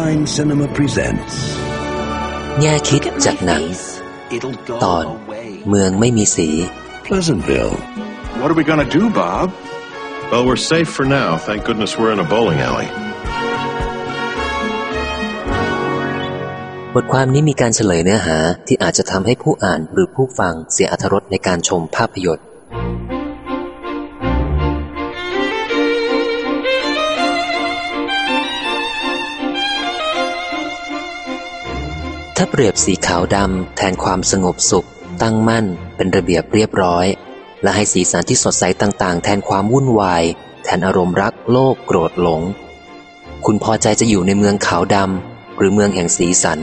Line Cinema presents แง่คิดจากหนัง ตอน เมืองไม่มีสี Pleasantville. What are we gonna do, Bob? Well, we're safe for now. Thank goodness we're in a bowling alley. บทความนี้มีการเฉลยเนื้อหาที่อาจจะทำให้ผู้อ่านหรือผู้ฟังเสียอรรถรสในการชมภาพยนตร์ ถ้าเปรียบสีขาวดำแทนความสงบสุข ตั้งมั่น เป็นระเบียบเรียบร้อย และให้สีสันที่สดใสต่างๆ แทนความวุ่นวาย แทนอารมณ์รักโลภโกรธหลง คุณพอใจจะอยู่ในเมืองขาวดำหรือเมืองแห่งสีสัน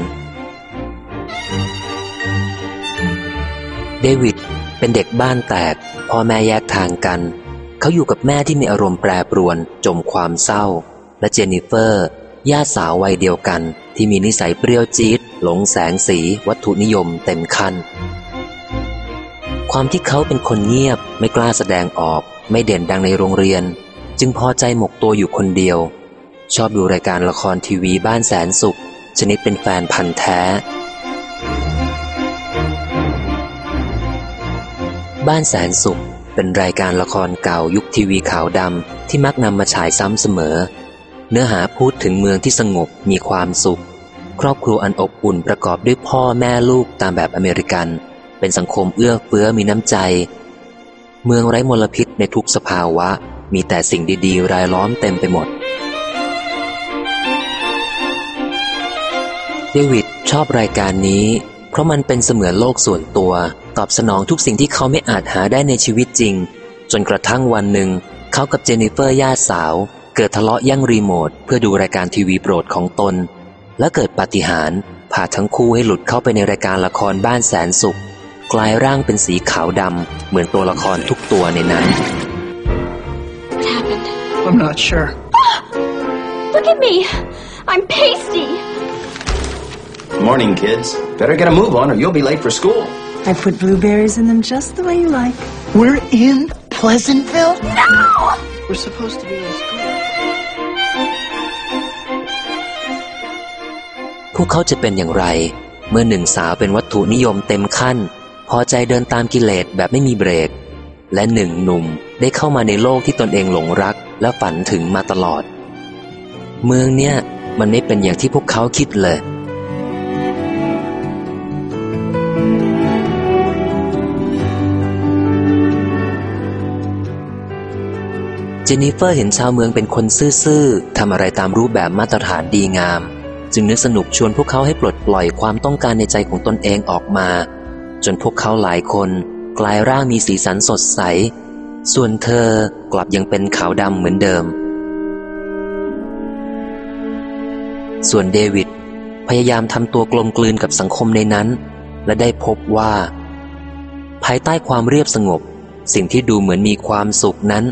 เดวิดเป็นเด็กบ้านแตก พ่อแม่แยกทางกัน เขาอยู่กับแม่ที่มีอารมณ์แปรปรวน จมความเศร้า และเจนนิเฟอร์ย่าสาววัยเดียวกันที่มีนิสัยเปรี้ยวจี๊ด หลงแสงสีวัตถุนิยมเต็มคัน ความที่เขาเป็นคนเงียบไม่กล้าแสดงออก ไม่เด่นดังในโรงเรียน จึงพอใจหมกตัวอยู่คนเดียว ชอบดูรายการละครทีวีบ้านแสนสุข ชนิดเป็นแฟนพันธ์แท้ บ้านแสนสุขเป็นรายการละครเก่ายุคทีวีขาวดำที่มักนำมาฉายซ้ำเสมอ เนื้อหาพูดถึงเมืองที่สงบมีความสุข ครอบครัวอันอบอุ่นประกอบด้วยพ่อแม่ลูกตามแบบอเมริกัน เป็นสังคมเอื้อเฟื้อมีน้ำใจ เมืองไร้มลพิษในทุกสภาวะ มีแต่สิ่งดีๆ รายล้อมเต็มไปหมด เดวิดชอบรายการนี้ เพราะมันเป็นเสมือนโลกส่วนตัว ตอบสนองทุกสิ่งที่เขาไม่อาจหาได้ในชีวิตจริง จนกระทั่งวันหนึ่ง เขากับเจนนิเฟอร์ญาติสาว เกิดทะเลาะแย่งรีโมทเพื่อดูรายการทีวีโปรดของตน และเกิดปาฏิหาริย์พาทั้งคู่ให้หลุดเข้าไปในรายการละครบ้านแสนสุข กลายร่างเป็นสีขาวดำเหมือนตัวละครทุกตัวในนั้น What happened? I'm not sure. Look at me. I'm pasty. Morning, kids. Better get a move on or you'll be late for school. I put blueberries in them just the way you like. We're in Pleasantville? No! We're supposed to be in school. พวกเขาจะเป็นอย่างไร เมื่อหนึ่งสาวเป็นวัตถุนิยมเต็มขั้น พอใจเดินตามกิเลสแบบไม่มีเบรก และหนึ่งหนุ่มได้เข้ามาในโลกที่ตนเองหลงรักและฝันถึงมาตลอด เมืองเนี่ยมันไม่เป็นอย่างที่พวกเขาคิดเลยเจนนิเฟอร์เห็นชาวเมืองเป็นคนซื่อๆ ทำอะไรตามรูปแบบมาตรฐานดีงาม จึงนึกสนุกชวนพวกเขาให้ปลดปล่อยความต้องการในใจของตนเองออกมา จนพวกเขาหลายคน กลายร่างมีสีสันสดใส ส่วนเธอกลับยังเป็นขาวดำเหมือนเดิม ส่วนเดวิดพยายามทำตัวกลมกลืนกับสังคมในนั้น และได้พบว่า ภายใต้ความเรียบสงบ สิ่งที่ดูเหมือนมีความสุขนั้น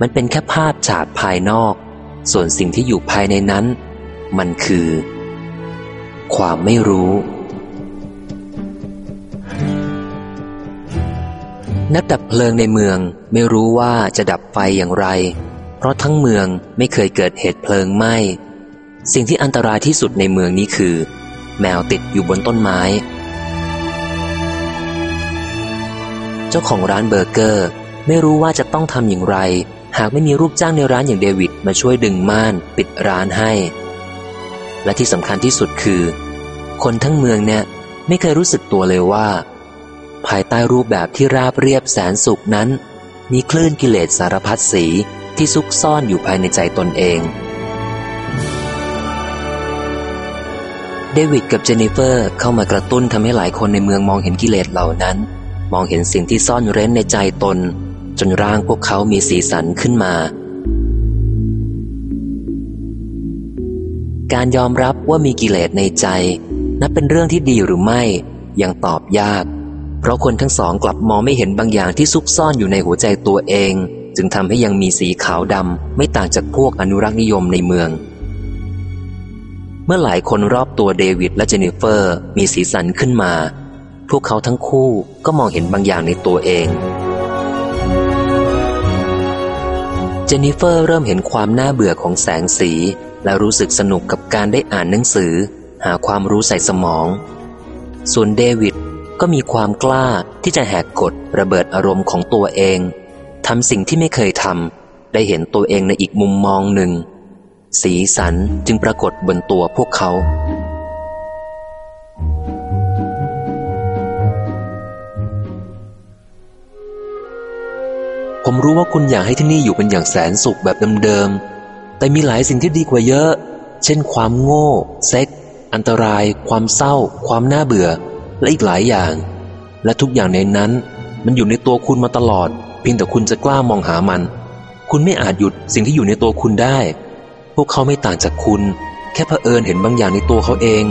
มันเป็นแค่ภาพฉากภายนอก ส่วนสิ่งที่อยู่ภายในนั้น มันคือ ความไม่รู้ นักดับเพลิงในเมืองไม่รู้ว่าจะดับไฟอย่างไร เพราะทั้งเมืองไม่เคยเกิดเหตุเพลิงไหม้ สิ่งที่อันตรายที่สุดในเมืองนี้คือ แมวติดอยู่บนต้นไม้ เจ้าของร้านเบอร์เกอร์ ไม่รู้ว่าจะต้องทำอย่างไร หากไม่มีรูปจ้างในร้านอย่างเดวิดมาช่วยดึงม่านปิดร้านให้ และที่สำคัญที่สุดคือ คนทั้งเมืองเนี่ยไม่เคยรู้สึกตัวเลยว่า ภายใต้รูปแบบที่ราบเรียบแสนสุขนั้น มีคลื่นกิเลสสารพัดสีที่ซุกซ่อนอยู่ภายในใจตนเอง เดวิดกับเจนนิเฟอร์เข้ามากระตุ้นทำให้หลายคนในเมืองมองเห็นกิเลสเหล่านั้น มองเห็นสิ่งที่ซ่อนเร้นในใจตน จนร่างพวกเขามีสีสันขึ้นมา การยอมรับว่ามีกิเลสในใจ นับเป็นเรื่องที่ดีหรือไม่ ยังตอบยาก เพราะคนทั้งสองกลับมองไม่เห็นบางอย่างที่ซุกซ่อนอยู่ในหัวใจตัวเอง จึงทำให้ยังมีสีขาวดำไม่ต่างจากพวกอนุรักษ์นิยมในเมือง เมื่อหลายคนรอบตัวเดวิดและเจนิเฟอร์ มีสีสันขึ้นมา พวกเขาทั้งคู่ก็มองเห็นบางอย่างในตัวเองเจนนิเฟอร์เริ่มเห็นความน่าเบื่อของแสงสี และรู้สึกสนุกกับการได้อ่านหนังสือ หาความรู้ใส่สมอง ส่วนเดวิดก็มีความกล้าที่จะแหกกฎระเบิดอารมณ์ของตัวเองทำสิ่งที่ไม่เคยทำได้เห็นตัวเองในอีกมุมมองหนึ่ง สีสันจึงปรากฏบนตัวพวกเขา ผมรู้ว่าคุณอยากให้ที่นี่อยู่เป็นอย่างแสนสุขแบบเดิมๆ แต่มีหลายสิ่งที่ดีกว่าเยอะ เช่น ความโง่ เซ็ก อันตราย ความเศร้า ความน่าเบื่อ และอีกหลายอย่าง และทุกอย่างในนั้น มันอยู่ในตัวคุณมาตลอด เพียงแต่คุณจะกล้ามองหามัน คุณไม่อาจหยุดสิ่งที่อยู่ในตัวคุณได้ พวกเขาไม่ต่างจากคุณ แค่เผอิญเห็นบางอย่างในตัวเขาเอง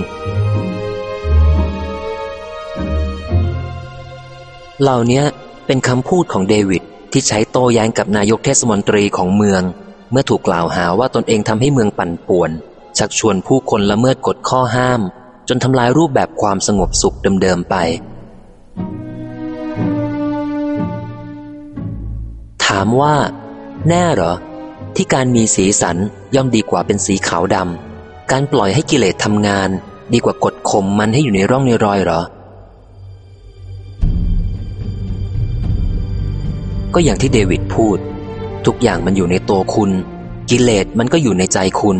เหล่านี้เป็นคำพูดของเดวิดที่ใช้โต้แย้งกับนายกเทศมนตรีของเมือง เมื่อถูกกล่าวหาว่าตนเองทำให้เมืองปั่นป่วน ชักชวนผู้คนละเมิดกฎข้อห้าม จนทำลายรูปแบบความสงบสุขเดิมๆไป ถามว่า แน่เหรอ ที่การมีสีสันย่อมดีกว่าเป็นสีขาวดำการปล่อยให้กิเลสทำงาน ดีกว่ากดข่มมันให้อยู่ในร่องในรอยเหรอก็อย่างที่เดวิดพูด ทุกอย่างมันอยู่ในตัวคุณ กิเลสมันก็อยู่ในใจคุณ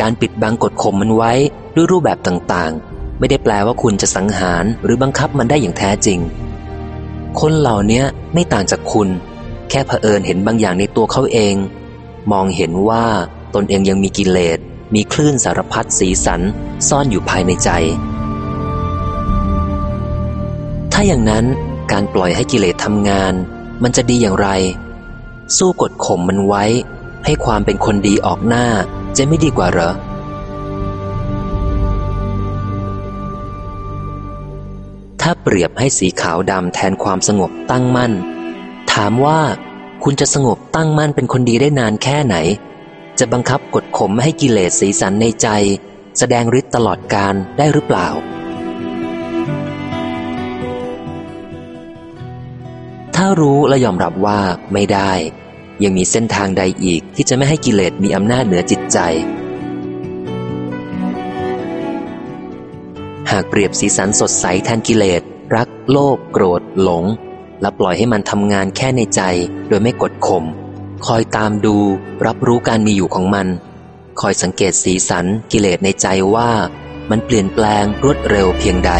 การปิดบังกดข่มมันไว้ด้วยรูปแบบต่างๆ ไม่ได้แปลว่าคุณจะสังหารหรือบังคับมันได้อย่างแท้จริง คนเหล่านี้ไม่ต่างจากคุณ แค่เผอิญเห็นบางอย่างในตัวเขาเอง มองเห็นว่าตนเองยังมีกิเลสมีคลื่นสารพัดสีสันซ่อนอยู่ภายในใจ ถ้าอย่างนั้นการปล่อยให้กิเลสทำงาน มันจะดีอย่างไร สู้กดข่มมันไว้ ให้ความเป็นคนดีออกหน้าจะไม่ดีกว่าเหรอ ถ้าเปรียบให้สีขาวดำแทนความสงบตั้งมั่น ถามว่าคุณจะสงบตั้งมั่นเป็นคนดีได้นานแค่ไหน จะบังคับกดข่มไม่ให้กิเลสสีสันในใจ แสดงฤทธิ์ตลอดการได้หรือเปล่า ถ้ารู้และยอมรับว่าไม่ได้ ยังมีเส้นทางใดอีกที่จะไม่ให้กิเลสมีอำนาจเหนือจิตใจ หากเปรียบสีสันสดใสแทนกิเลส รัก โลภโกรธ หลง และปล่อยให้มันทำงานแค่ในใจ โดยไม่กดข่มคอยตามดู รับรู้การมีอยู่ของมัน คอยสังเกตสีสันกิเลสในใจว่า มันเปลี่ยนแปลงรวดเร็วเพียงใด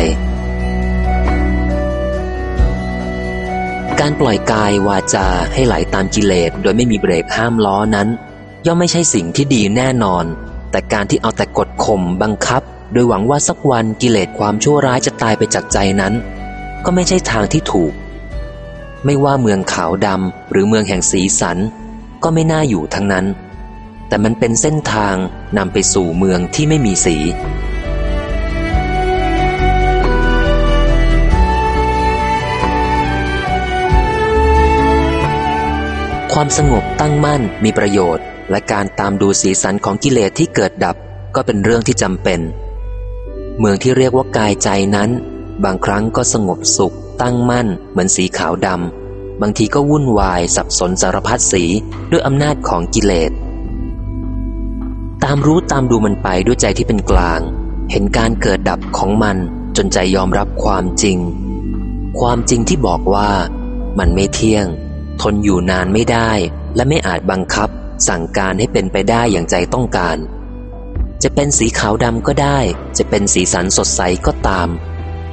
การปล่อยกายวาจาให้ไหลตามกิเลสโดยไม่มีเบรกห้ามล้อนั้น ย่อมไม่ใช่สิ่งที่ดีแน่นอน แต่การที่เอาแต่กดข่มบังคับ โดยหวังว่าสักวันกิเลสความชั่วร้ายจะตายไปจากใจนั้น ก็ไม่ใช่ทางที่ถูก ไม่ว่าเมืองขาวดำหรือเมืองแห่งสีสัน ก็ไม่น่าอยู่ทั้งนั้น แต่มันเป็นเส้นทางนำไปสู่เมืองที่ไม่มีสี ความสงบตั้งมั่นมีประโยชน์ และการตามดูสีสันของกิเลสที่เกิดดับก็เป็นเรื่องที่จำเป็น เมืองที่เรียกว่ากายใจนั้น บางครั้งก็สงบสุข ตั้งมั่น เหมือนสีขาวดำบางทีก็วุ่นวาย สับสนสารพัดสีด้วยอำนาจของกิเลส ตามรู้ตามดูมันไปด้วยใจที่เป็นกลาง เห็นการเกิดดับของมันจนใจยอมรับความจริง ความจริงที่บอกว่ามันไม่เที่ยง ทนอยู่นานไม่ได้ และไม่อาจบังคับ สั่งการให้เป็นไปได้อย่างใจต้องการ จะเป็นสีขาวดำก็ได้ จะเป็นสีสันสดใสก็ตาม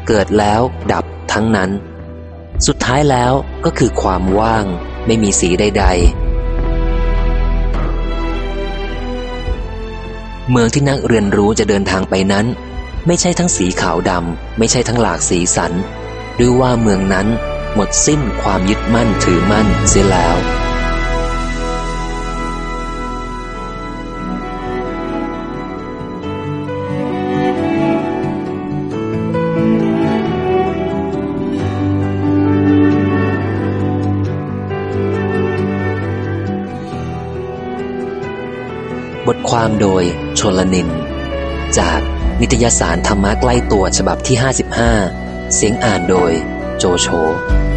เกิดแล้วดับทั้งนั้น สุดท้ายแล้วก็คือความว่าง ไม่มีสีใด ๆ เมืองที่นักเรียนรู้จะเดินทางไปนั้น ไม่ใช่ทั้งสีขาวดำไม่ใช่ทั้งหลากสีสันด้วยว่าเมืองนั้น หมดสิ้นความยึดมั่นถือมั่นเสียแล้ว บทความโดยชลนิน จากนิตยสารธรรมะใกล้ตัวฉบับที่ 55 เสียงอ่านโดย โจโฉ